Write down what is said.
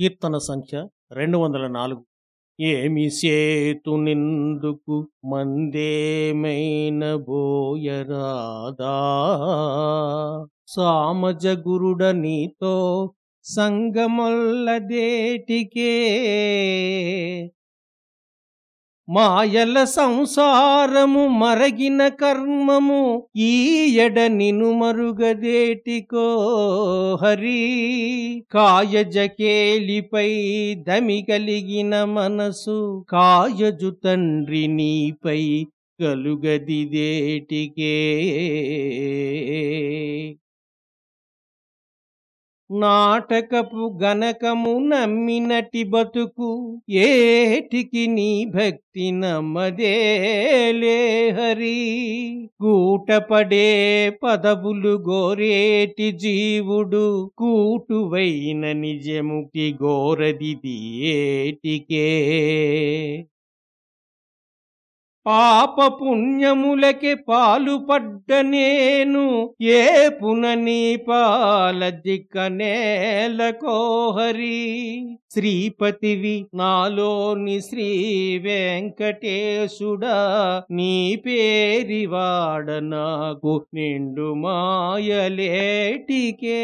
కీర్తన సంఖ్య రెండు వందల నాలుగు. ఏమి సేతు నిందుకు మందేమైన బోయరాదా? సామజ గురుడ నీతో సంగమొల్లదేటికే మాయల సంసారము మరగిన కర్మము ఈ ఎడ నిను మరుగదేటికో హరి. కాయజకేలిపై దమి కలిగిన మనసు కాయజు తండ్రి నీపై కలుగదిదేటికే. నాటకపు గనకము నమ్మినటి బతుకు ఏటికి నీ భక్తి నమ్మదేలే హరి. కూటపడే పదవులు గోరేటి జీవుడు కూటువైన నిజముకి గోరది ఏటికే. పాప పుణ్యములకి పాలుపడ్డ నేను ఏ పునని పాల దిక్క నేలకోహరి శ్రీపతివి నాలోని శ్రీ వెంకటేశుడా నీ పేరివాడ నాకు నిండు మాయలేటికే.